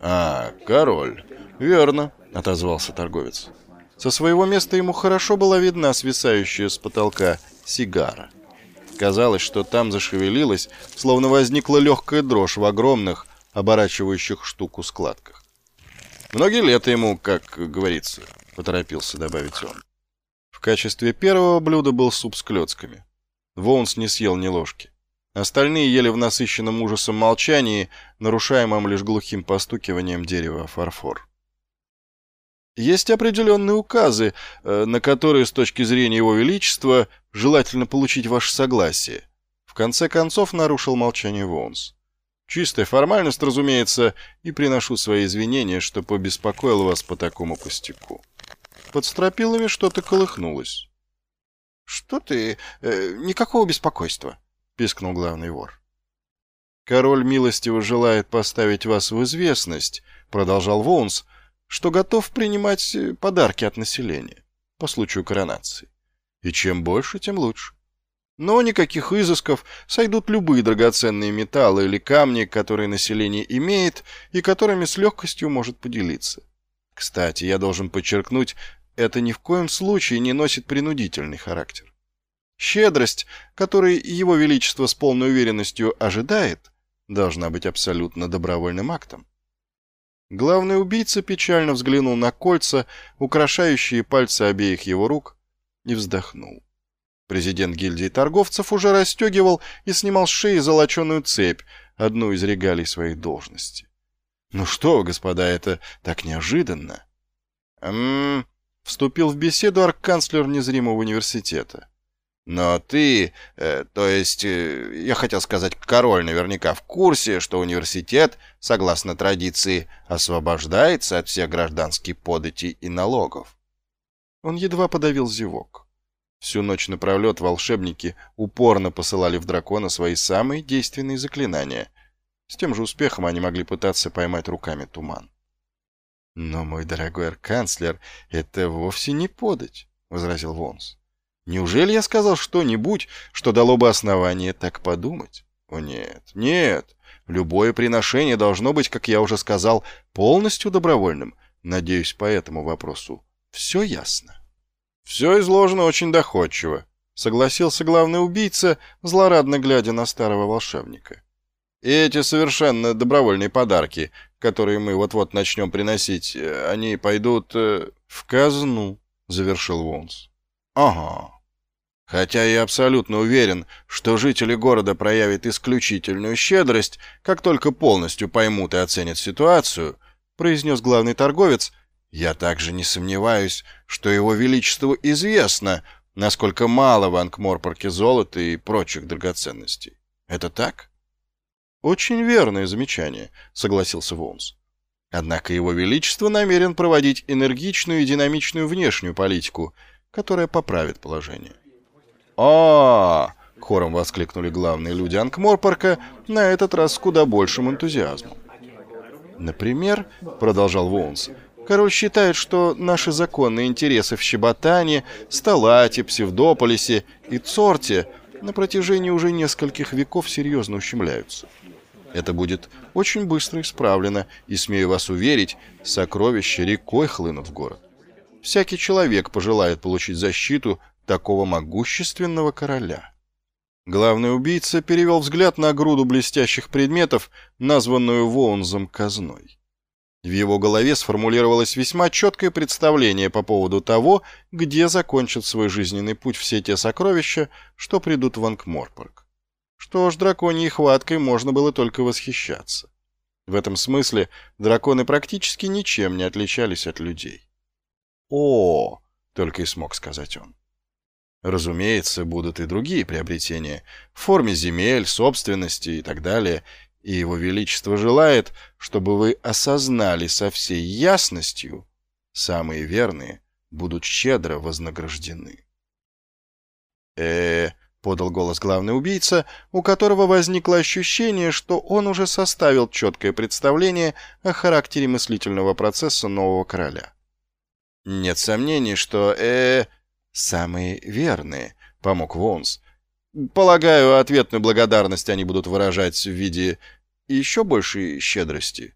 А, король. Верно, отозвался торговец. Со своего места ему хорошо была видна свисающая с потолка сигара. Казалось, что там зашевелилась, словно возникла легкая дрожь в огромных, оборачивающих штуку складках. Многие лета ему, как говорится, поторопился добавить он. В качестве первого блюда был суп с клетками. Воунс не съел ни ложки. Остальные ели в насыщенном ужасом молчании, нарушаемом лишь глухим постукиванием дерева фарфор. Есть определенные указы, э, на которые, с точки зрения Его Величества, желательно получить ваше согласие. В конце концов нарушил молчание Воунс. Чистая формальность, разумеется, и приношу свои извинения, что побеспокоил вас по такому пустяку. Под стропилами что-то колыхнулось. — Что ты? Э, никакого беспокойства, — пискнул главный вор. — Король милостиво желает поставить вас в известность, — продолжал Воунс, — что готов принимать э, подарки от населения по случаю коронации. И чем больше, тем лучше. Но никаких изысков, сойдут любые драгоценные металлы или камни, которые население имеет и которыми с легкостью может поделиться. Кстати, я должен подчеркнуть, это ни в коем случае не носит принудительный характер. Щедрость, которой Его Величество с полной уверенностью ожидает, должна быть абсолютно добровольным актом. Главный убийца печально взглянул на кольца, украшающие пальцы обеих его рук, и вздохнул. Президент гильдии торговцев уже расстегивал и снимал с шеи золоченую цепь, одну из регалий своей должности. «Ну что господа, это так неожиданно!» «М-м-м», вступил в беседу арк-канцлер незримого университета. «Но ты, э, то есть, э, я хотел сказать, король наверняка в курсе, что университет, согласно традиции, освобождается от всех гражданских податей и налогов». Он едва подавил зевок. Всю ночь напролет волшебники упорно посылали в дракона свои самые действенные заклинания. С тем же успехом они могли пытаться поймать руками туман. «Но, мой дорогой арканцлер, это вовсе не подать», — возразил Вонс. «Неужели я сказал что-нибудь, что дало бы основание так подумать? О нет, нет, любое приношение должно быть, как я уже сказал, полностью добровольным. Надеюсь, по этому вопросу все ясно». «Все изложено очень доходчиво», — согласился главный убийца, злорадно глядя на старого волшебника. «И эти совершенно добровольные подарки, которые мы вот-вот начнем приносить, э, они пойдут э, в казну», — завершил Вонс. «Ага. Хотя я абсолютно уверен, что жители города проявят исключительную щедрость, как только полностью поймут и оценят ситуацию», — произнес главный торговец, я также не сомневаюсь, что его величеству известно, насколько мало в Анкморпорке золота и прочих драгоценностей. Это так? Очень верное замечание, согласился Волнс. Однако его величество намерен проводить энергичную и динамичную внешнюю политику, которая поправит положение. А, хором воскликнули главные люди Анкморпорка, на этот раз с куда большим энтузиазмом. «Например, — продолжал Воунс, — Король считает, что наши законные интересы в Щеботане, Сталате, Псевдополисе и Цорте на протяжении уже нескольких веков серьезно ущемляются. Это будет очень быстро исправлено, и, смею вас уверить, сокровища рекой хлынут в город. Всякий человек пожелает получить защиту такого могущественного короля. Главный убийца перевел взгляд на груду блестящих предметов, названную Воунзом казной. В его голове сформулировалось весьма четкое представление по поводу того, где закончат свой жизненный путь все те сокровища, что придут в Анкморпорг. Что ж, драконьей хваткой можно было только восхищаться. В этом смысле драконы практически ничем не отличались от людей. «О!» — только и смог сказать он. Разумеется, будут и другие приобретения в форме земель, собственности и так далее, и Его Величество желает, чтобы вы осознали со всей ясностью, самые верные будут щедро вознаграждены. э, подал голос главный убийца, у которого возникло ощущение, что он уже составил четкое представление о характере мыслительного процесса нового короля. «Нет сомнений, что, э, самые верные», — помог Вонс, Полагаю, ответную благодарность они будут выражать в виде еще большей щедрости.